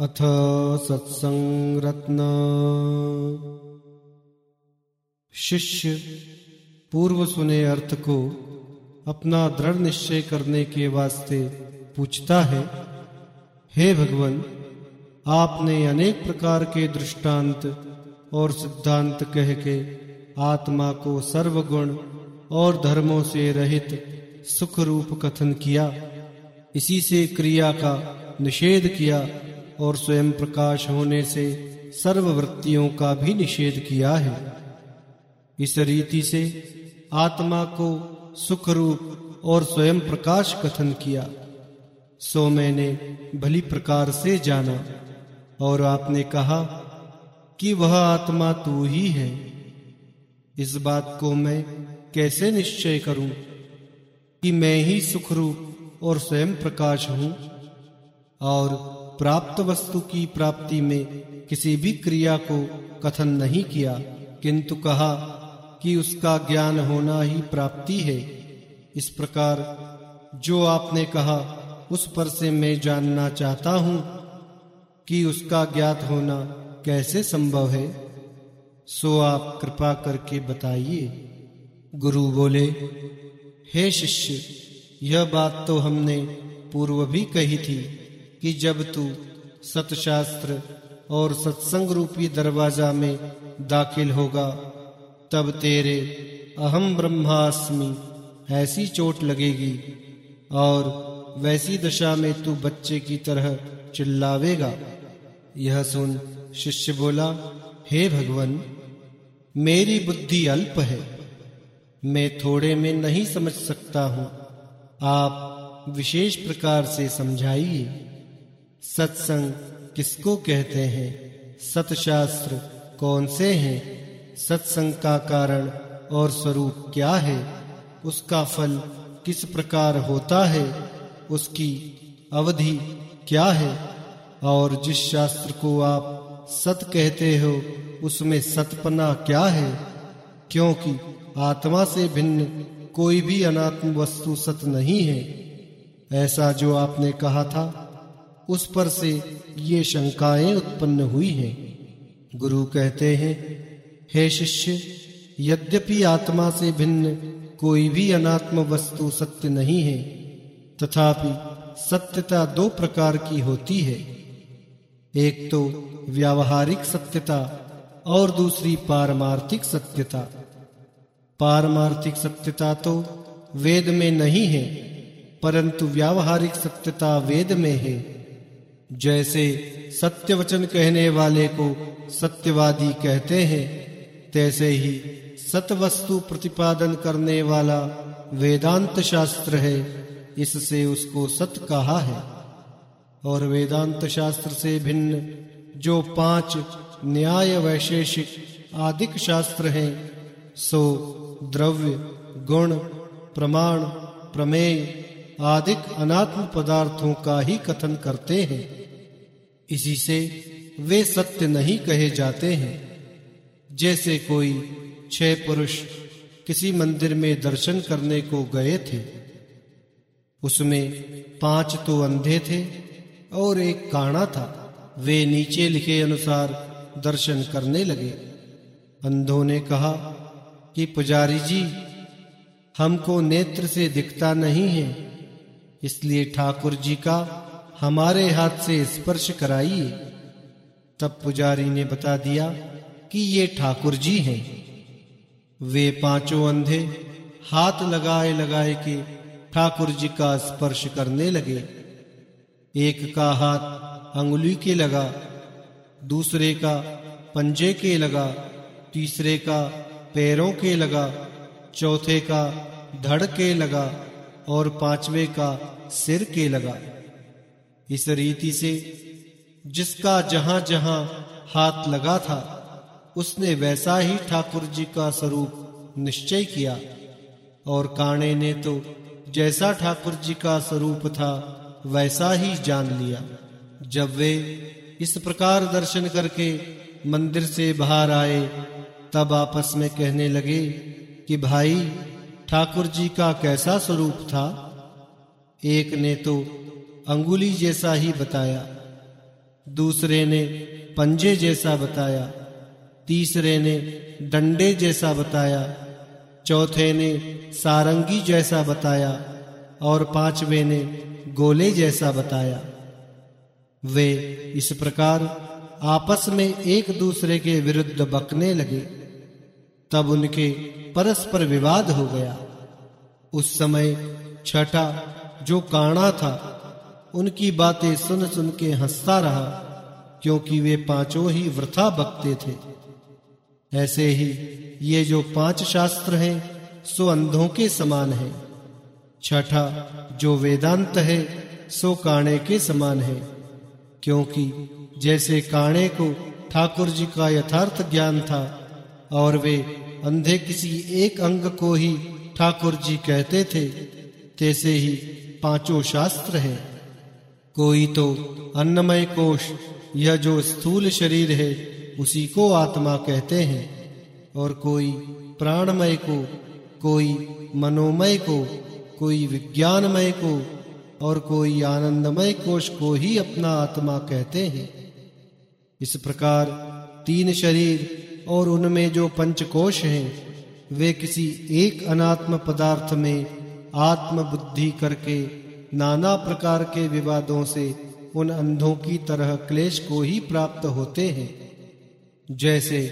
अथ सत्संगरत्न। शिष्य पूर्व सुने अर्थ को अपना दृढ़ निश्चय करने के वास्ते पूछता है, हे भगवान, आपने अनेक प्रकार के दृष्टांत और सिद्धांत कह के आत्मा को सर्वगुण और धर्मों से रहित सुख रूप कथन किया। इसी से क्रिया का निषेध किया और स्वयं प्रकाश होने से सर्व वृत्तियों का भी निषेध किया है। इस रीति से आत्मा को सुख रूप और स्वयं प्रकाश कथन किया। सो मैंने भली प्रकार से जाना और आपने कहा कि वह आत्मा तू ही है। इस बात को मैं कैसे निश्चय करूँ कि मैं ही सुखरूप और स्वयं प्रकाश हूँ? और प्राप्त वस्तु की प्राप्ति में किसी भी क्रिया को कथन नहीं किया, किंतु कहा कि उसका ज्ञान होना ही प्राप्ति है। इस प्रकार जो आपने कहा, उस पर से मैं जानना चाहता हूँ कि उसका ज्ञात होना कैसे संभव है। सो आप कृपा करके बताइए। गुरु बोले, हे शिष्य, यह बात तो हमने पूर्व भी कही थी। कि जब तू सतशास्त्र और सत्संग रूपी दरवाज़ा में दाखिल होगा, तब तेरे अहम ब्रह्मास्मि ऐसी चोट लगेगी और वैसी दशा में तू बच्चे की तरह चिल्लावेगा। यह सुन शिष्य बोला, हे भगवान, मेरी बुद्धि अल्प है। मैं थोड़े में नहीं समझ सकता हूँ। आप विशेष प्रकार से समझाइए। सत्संग किसको कहते हैं? सतशास्त्र कौन से हैं? सत्संग का कारण और स्वरूप क्या है? उसका फल किस प्रकार होता है? उसकी अवधि क्या है? और जिस शास्त्र को आप सत कहते हो, उसमें सतपना क्या है? क्योंकि आत्मा से भिन्न कोई भी अनात्म वस्तु सत नहीं है। ऐसा जो आपने कहा था उस पर से ये शंकाएँ उत्पन्न हुई हैं। गुरु कहते हैं, हे शिष्य, यद्यपि आत्मा से भिन्न कोई भी अनात्म वस्तु सत्य नहीं है, तथापि सत्यता दो प्रकार की होती है। एक तो व्यावहारिक सत्यता और दूसरी पारमार्थिक सत्यता। पारमार्थिक सत्यता तो वेद में नहीं है, परंतु व्यावहारिक सत्यता वेद में है। जैसे सत्य वचन कहने वाले को सत्यवादी कहते हैं, तैसे ही सत वस्तु प्रतिपादन करने वाला वेदांत शास्त्र है, इससे उसको सत कहा है। और वेदांत शास्त्र से भिन्न जो पाँच न्याय वैशेषिक आदिक शास्त्र हैं, सो द्रव्य, गुण, प्रमाण, प्रमेय आदिक अनात्म पदार्थों का ही कथन करते हैं। इसी से वे सत्य नहीं कहे जाते हैं। जैसे कोई छह पुरुष किसी मंदिर में दर्शन करने को गए थे, उसमें पाँच तो अंधे थे और एक काना था। वे नीचे लिखे अनुसार दर्शन करने लगे। अंधों ने कहा कि, पुजारी जी, हमको नेत्र से दिखता नहीं है, इसलिए ठाकुर जी का हमारे हाथ से स्पर्श कराइए। तब पुजारी ने बता दिया कि ये ठाकुर जी हैं। वे पाँचों अंधे हाथ लगाए लगाए के ठाकुर जी का स्पर्श करने लगे। एक का हाथ अंगुली के लगा, दूसरे का पंजे के लगा, तीसरे का पैरों के लगा, चौथे का धड़ के लगा और पांचवे का सिर के लगा। इस रीति से जिसका जहाँ जहाँ हाथ लगा था, उसने वैसा ही ठाकुर जी का स्वरूप निश्चय किया। और काणे ने तो जैसा ठाकुर जी का स्वरूप था, वैसा ही जान लिया। जब वे इस प्रकार दर्शन करके मंदिर से बाहर आए, तब आपस में कहने लगे कि भाई, ठाकुर जी का कैसा स्वरूप था? एक ने तो अंगुली जैसा ही बताया। दूसरे ने पंजे जैसा बताया। तीसरे ने डंडे जैसा बताया। चौथे ने सारंगी जैसा बताया। और पांचवे ने गोले जैसा बताया। वे इस प्रकार आपस में एक दूसरे के विरुद्ध बकने लगे। तब उनके परस्पर विवाद हो गया। उस समय छठा, जो काणा था उनकी बातें सुन सुन के हंसता रहा, क्योंकि वे पाँचों ही वृथा बकते थे। ऐसे ही ये जो पाँच शास्त्र हैं, सो अंधों के समान है। छठा, जो वेदांत है, सो काणे के समान है। क्योंकि जैसे काणे को ठाकुर जी का यथार्थ ज्ञान था, और वे अंधे किसी एक अंग को ही ठाकुर जी कहते थे, तैसे ही पाँचों शास्त्र हैं। कोई तो अन्नमय कोश यह जो स्थूल शरीर है, उसी को आत्मा कहते हैं। और कोई प्राणमय को, कोई मनोमय को, कोई विज्ञानमय को, और कोई आनंदमय कोश को ही अपना आत्मा कहते हैं। इस प्रकार तीन शरीर और उनमें जो पंचकोश हैं, वे किसी एक अनात्म पदार्थ में आत्म बुद्धि करके नाना प्रकार के विवादों से उन अंधों की तरह क्लेश को ही प्राप्त होते हैं। जैसे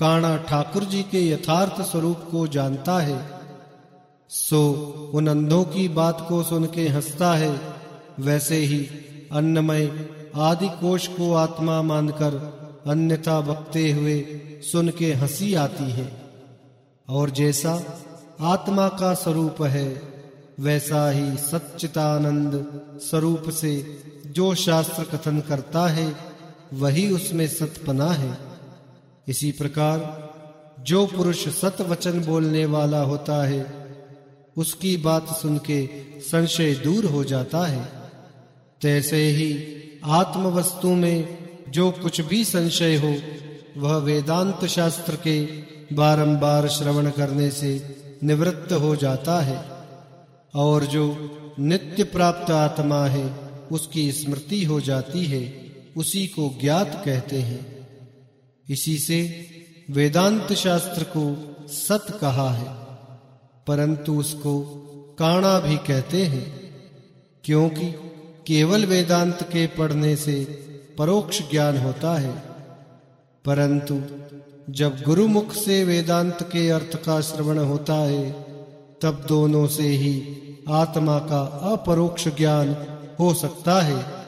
काणा ठाकुर जी के यथार्थ स्वरूप को जानता है, सो उन अंधों की बात को सुन के हंसता है। वैसे ही अन्नमय आदि कोश को आत्मा मानकर अन्यथा बकते हुए सुन के हँसी आती है। और जैसा आत्मा का स्वरूप है वैसा ही सच्चितानंद स्वरूप से जो शास्त्र कथन करता है, वही उसमें सतपना है। इसी प्रकार, जो पुरुष सत वचन बोलने वाला होता है, उसकी बात सुन के संशय दूर हो जाता है। तैसे ही आत्म वस्तु में जो कुछ भी संशय हो, वह वेदांत शास्त्र के बारंबार श्रवण करने से निवृत्त हो जाता है। और जो नित्य प्राप्त आत्मा है, उसकी स्मृति हो जाती है, उसी को ज्ञात कहते हैं। इसी से वेदांत शास्त्र को सत कहा है, परंतु उसको काणा भी कहते हैं, क्योंकि केवल वेदांत के पढ़ने से परोक्ष ज्ञान होता है। परंतु जब गुरुमुख से वेदांत के अर्थ का श्रवण होता है, तब दोनों से ही आत्मा का अपरोक्ष ज्ञान हो सकता है।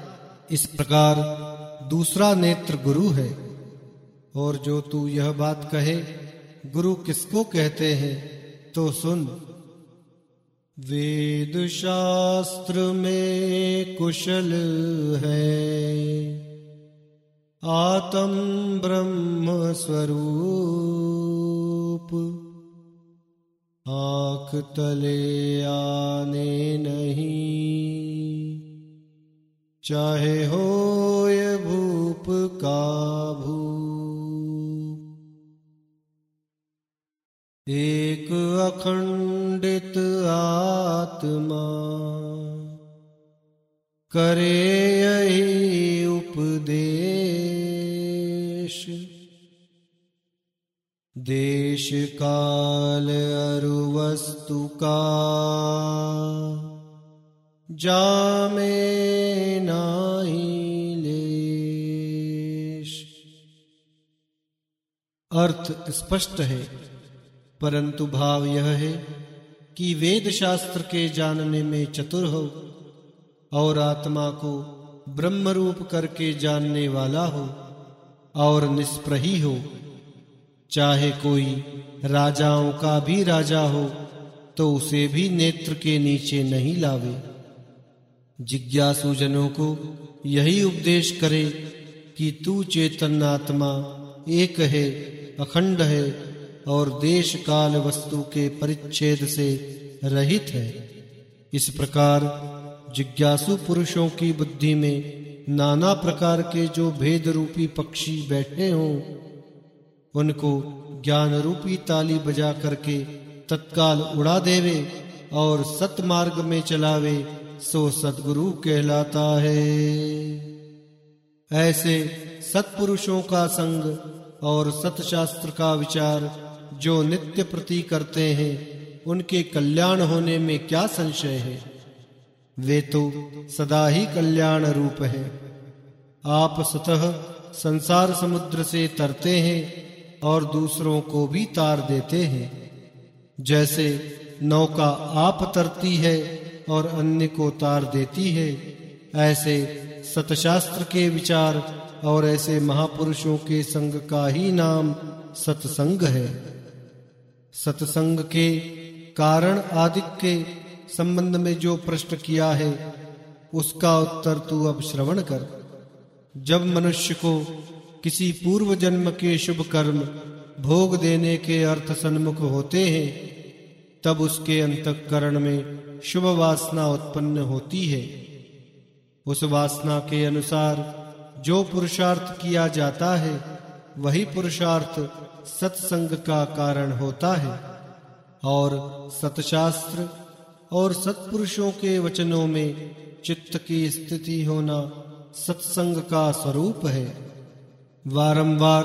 इस प्रकार दूसरा नेत्र गुरु है। और जो तू यह बात कहे, गुरु किसको कहते हैं तो सुन। वेद शास्त्र में कुशल है। आत्म ब्रह्म स्वरूप। आँख तले आने नहीं। चाहे हो ये भूप का भू। एक अखंडित आत्मा करे यही उपदेश। देश काल अरुवस्तु का। जामे नाही लेश। अर्थ स्पष्ट है, परंतु भाव यह है कि वेद शास्त्र के जानने में चतुर हो और आत्मा को ब्रह्म रूप करके जानने वाला हो और निष्प्रही हो। चाहे कोई राजाओं का भी राजा हो तो उसे भी नेत्र के नीचे नहीं लावे। जिज्ञासु जनों को यही उपदेश करे कि तू चेतन आत्मा एक है, अखंड है और देश काल वस्तु के परिच्छेद से रहित है। इस प्रकार जिज्ञासु पुरुषों की बुद्धि में नाना प्रकार के जो भेद रूपी पक्षी बैठे हों उनको ज्ञान रूपी ताली बजा करके तत्काल उड़ा देवे और सतमार्ग में चलावे, सो सदगुरु कहलाता है। ऐसे सत्पुरुषों का संग और सतशास्त्र का विचार जो नित्य प्रति करते हैं, उनके कल्याण होने में क्या संशय है? वे तो सदा ही कल्याण रूप है। आप स्वतः संसार समुद्र से तरते हैं और दूसरों को भी तार देते हैं। जैसे नौका आप तरती है और अन्य को तार देती है, ऐसे सतशास्त्र के विचार और ऐसे महापुरुषों के संग का ही नाम सत्संग है। सत्संग के कारण आदि के संबंध में जो प्रश्न किया है, उसका उत्तर तू अब श्रवण कर। जब मनुष्य को किसी पूर्व जन्म के शुभ कर्म भोग देने के अर्थ सन्मुख होते हैं, तब उसके अंतकरण में शुभ वासना उत्पन्न होती है। उस वासना के अनुसार जो पुरुषार्थ किया जाता है, वही पुरुषार्थ सत्संग का कारण होता है। और सतशास्त्र और सत्पुरुषों के वचनों में चित्त की स्थिति होना सत्संग का स्वरूप है। वारंबार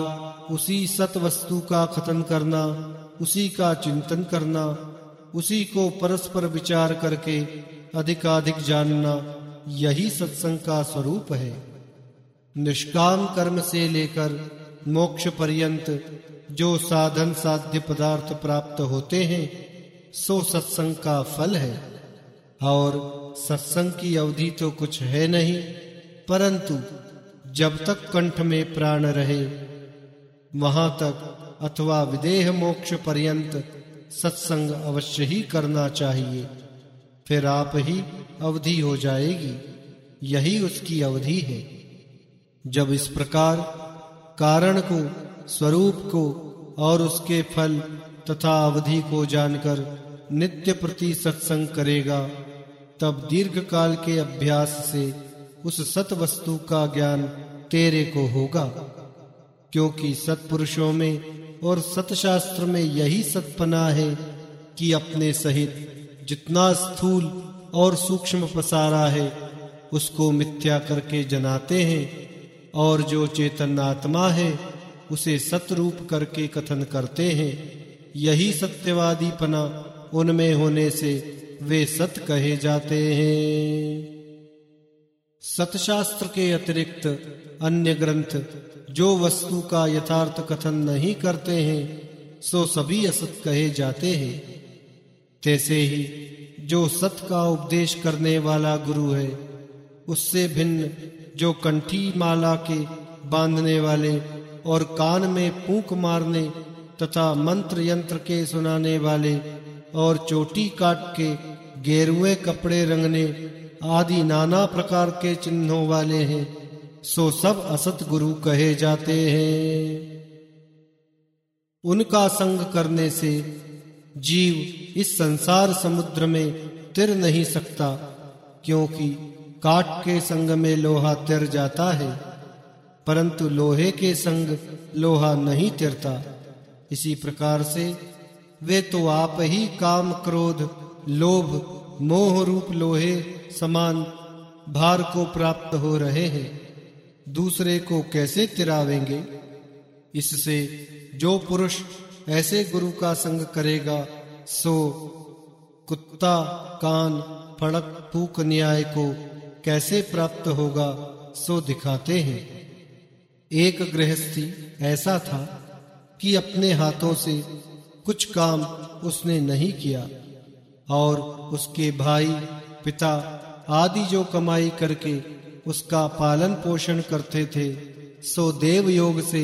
उसी सत वस्तु का कथन करना, उसी का चिंतन करना, उसी को परस्पर विचार करके अधिकाधिक जानना यही सत्संग का स्वरूप है। निष्काम कर्म से लेकर मोक्ष पर्यंत जो साधन साध्य पदार्थ प्राप्त होते हैं, सो सत्संग का फल है। और सत्संग की अवधि तो कुछ है नहीं, परंतु जब तक कंठ में प्राण रहे, वहाँ तक अथवा विदेह मोक्ष पर्यंत सत्संग अवश्य ही करना चाहिए। फिर आप ही अवधि हो जाएगी, यही उसकी अवधि है। जब इस प्रकार कारण को, स्वरूप को और उसके फल तथा अवधि को जानकर नित्य प्रति सत्संग करेगा, तब दीर्घ काल के अभ्यास से उस सत वस्तु का ज्ञान तेरे को होगा, क्योंकि सत्पुरुषों में और सतशास्त्र में यही सतपना है कि अपने सहित जितना स्थूल और सूक्ष्म पसारा है, उसको मिथ्या करके जनाते हैं, और जो चेतन आत्मा है, उसे सतरूप करके कथन करते हैं। यही सत्यवादी पना उनमें होने से वे सत कहे जाते हैं। सतशास्त्र के अतिरिक्त अन्य ग्रंथ जो वस्तु का यथार्थ कथन नहीं करते हैं, सो सभी असत कहे जाते हैं। तैसे ही जो सत का उपदेश करने वाला गुरु है, उससे भिन्न जो कंठी माला के बांधने वाले और कान में पूक मारने तथा मंत्र यंत्र के सुनाने वाले और चोटी काट के गेरुए कपड़े रंगने आदि नाना प्रकार के चिन्हों वाले हैं, सो सब असत गुरु कहे जाते हैं। उनका संग करने से जीव इस संसार समुद्र में तिर नहीं सकता, क्योंकि काट के संग में लोहा तिर जाता है, परंतु लोहे के संग लोहा नहीं तिरता। इसी प्रकार से वे तो आप ही काम क्रोध, लोभ, मोह रूप लोहे समान भार को प्राप्त हो रहे हैं, दूसरे को कैसे तिरावेंगे? इससे जो पुरुष ऐसे गुरु का संग करेगा, सो कुत्ता, कान, फड़क, फूक, न्याय को कैसे प्राप्त होगा, सो दिखाते हैं। एक गृहस्थी ऐसा था कि अपने हाथों से कुछ काम उसने नहीं किया, और उसके भाई पिता आदि जो कमाई करके उसका पालन पोषण करते थे, सो देव योग से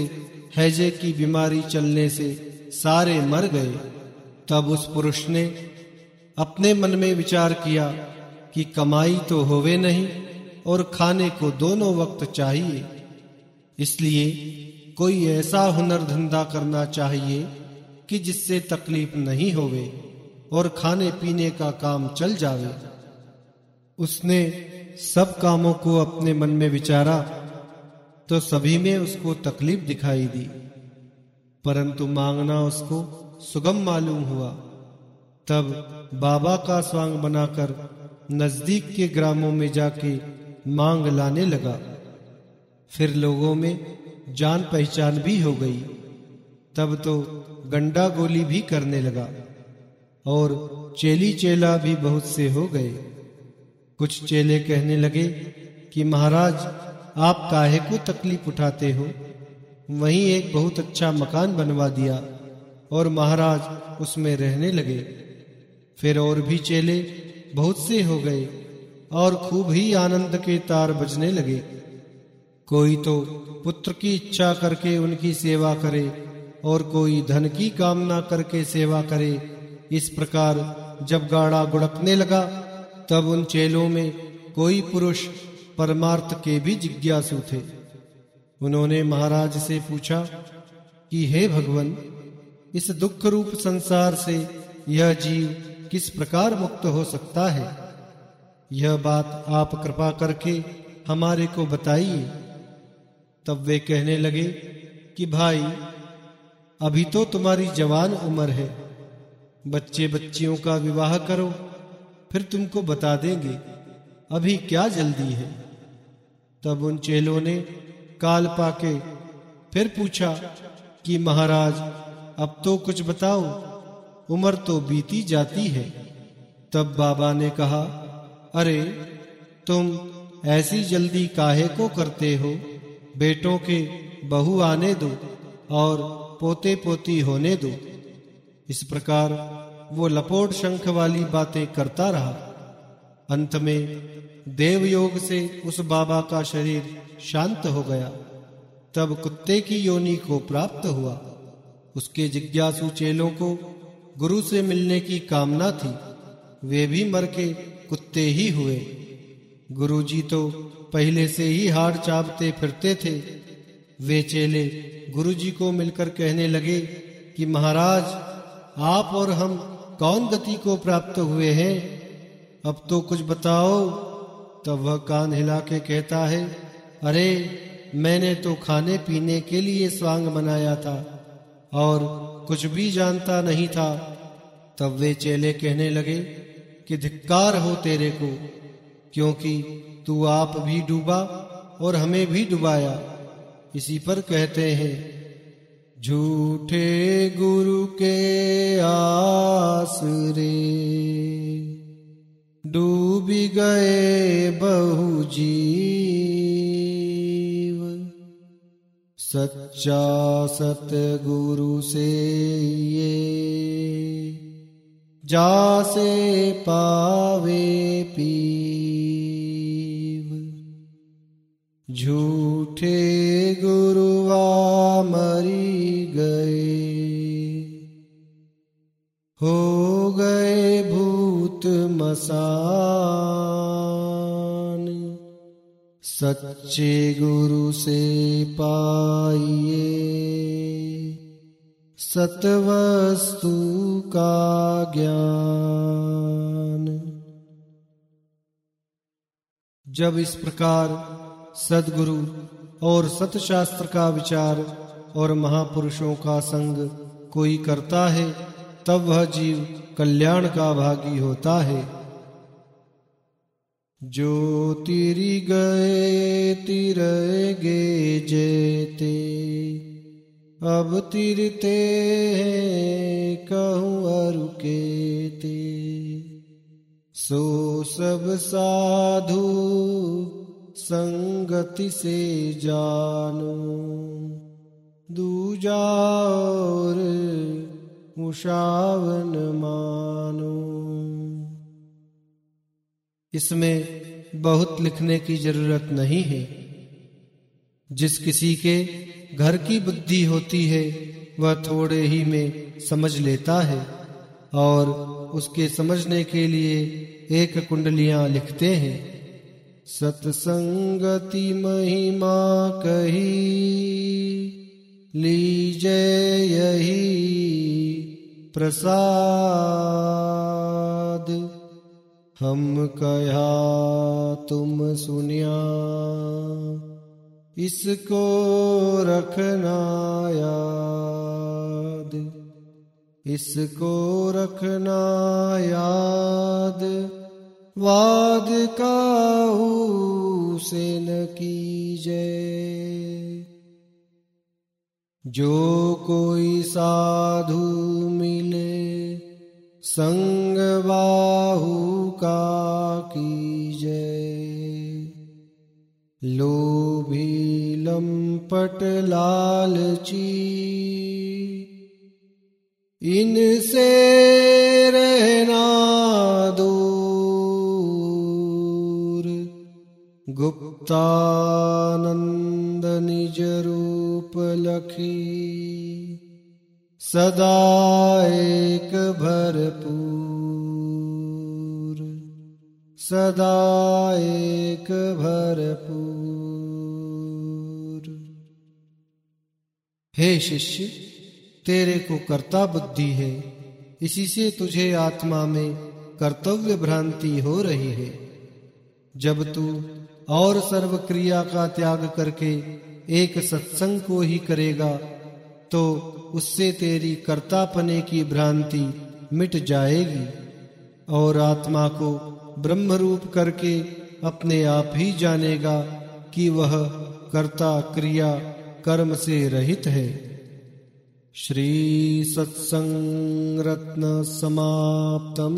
हैजे की बीमारी चलने से सारे मर गए। तब उस पुरुष ने अपने मन में विचार किया कि कमाई तो होवे नहीं और खाने को दोनों वक्त चाहिए। इसलिए कोई ऐसा हुनर धंधा करना चाहिए कि जिससे तकलीफ़ नहीं होवे और खाने पीने का काम चल जावे। उसने सब कामों को अपने मन में विचारा तो सभी में उसको तकलीफ़ दिखाई दी। परंतु मांगना उसको सुगम मालूम हुआ। तब बाबा का स्वांग बनाकर नज़दीक के ग्रामों में जाके मांग लाने लगा। फिर लोगों में जान पहचान भी हो गई। तब तो गंडा गोली भी करने लगा और चेली चेला भी बहुत से हो गए। कुछ चेले कहने लगे कि महाराज, आप काहे को तकलीफ़ उठाते हो? वहीं एक बहुत अच्छा मकान बनवा दिया और महाराज उसमें रहने लगे। फिर और भी चेले बहुत से हो गए और खूब ही आनंद के तार बजने लगे। कोई तो पुत्र की इच्छा करके उनकी सेवा करे और कोई धन की कामना करके सेवा करे। इस प्रकार जब गाड़ा गुड़कने लगा तब उन चेलों में कोई पुरुष परमार्थ के भी जिज्ञासु थे। उन्होंने महाराज से पूछा कि, हे भगवान, इस दुख रूप संसार से यह जीव किस प्रकार मुक्त हो सकता है? यह बात आप कृपा करके हमारे को बताइए। तब वे कहने लगे कि, भाई, अभी तो तुम्हारी जवान उम्र है। बच्चे बच्चियों का विवाह करो फिर तुमको बता देंगे, अभी क्या जल्दी है। तब उन चेलों ने काल पाके फिर पूछा कि, महाराज, अब तो कुछ बताओ उम्र तो बीती जाती है। तब बाबा ने कहा, अरे, तुम ऐसी जल्दी काहे को करते हो? बेटों के बहू आने दो और पोते पोती होने दो। इस प्रकार वो लपोट शंख वाली बातें करता रहा। अंत में देव योग से उस बाबा का शरीर शांत हो गया। तब कुत्ते की योनि को प्राप्त हुआ। उसके जिज्ञासु चेलों को गुरु से मिलने की कामना थी। वे भी मर के कुत्ते ही हुए। गुरुजी तो पहले से ही हाड़ चापते फिरते थे। वे चेले गुरुजी को मिलकर कहने लगे कि महाराज, आप और हम कौन गति को प्राप्त हुए हैं? अब तो कुछ बताओ। तब वह कान हिला के कहता है, अरे, मैंने तो खाने पीने के लिए स्वांग बनाया था और कुछ भी जानता नहीं था। तब वे चेले कहने लगे, कि धिक्कार हो तेरे को, क्योंकि तू आप भी डूबा और हमें भी डुबाया। इसी पर कहते हैं झूठे गुरु के आसरे। डूबी गए बहु जीव। सच्चा सत गुरु से ये जासे पावे पीव झूठे गुरुआ मरी गए। हो गए भूत मसान। सच्चे गुरु से पाइए। सतवस्तु का ज्ञान। जब इस प्रकार सदगुरु और सतशास्त्र का विचार और महापुरुषों का संग कोई करता है, तब वह जीव कल्याण का भागी होता है। जो तिरी गए तिर गे जेते अब तिरते हैं कहूँ अरुकेते। सो सब साधु संगति से जानो। दूजा और मुशावन मानो। इसमें बहुत लिखने की ज़रूरत नहीं है। जिस किसी के घर की बुद्धि होती है, वह थोड़े ही में समझ लेता है और उसके समझने के लिए एक कुंडलियाँ लिखते हैं। सत्संगति महिमा कही, लीजे यही प्रसाद। हम कया तुम सुनिया, इसको रखना याद, इसको रखना याद। वाद काहू से न कीजे। जो कोई साधु मिले, संग बाहु का कीजे। लोभी लंपट लालची, इनसे रहना गुप्तानंद निज रूप लखी सदा एक भरपूर सदा एक भरपूर हे शिष्य, तेरे को कर्ता बुद्धि है। इसी से तुझे आत्मा में कर्तव्य भ्रांति हो रही है। जब तू और सर्व क्रिया का त्याग करके एक सत्संग को ही करेगा तो उससे तेरी कर्तापने की भ्रांति मिट जाएगी और आत्मा को ब्रह्म रूप करके अपने आप ही जानेगा कि वह कर्ता क्रिया कर्म से रहित है। श्री सत्संग रत्न समाप्तम।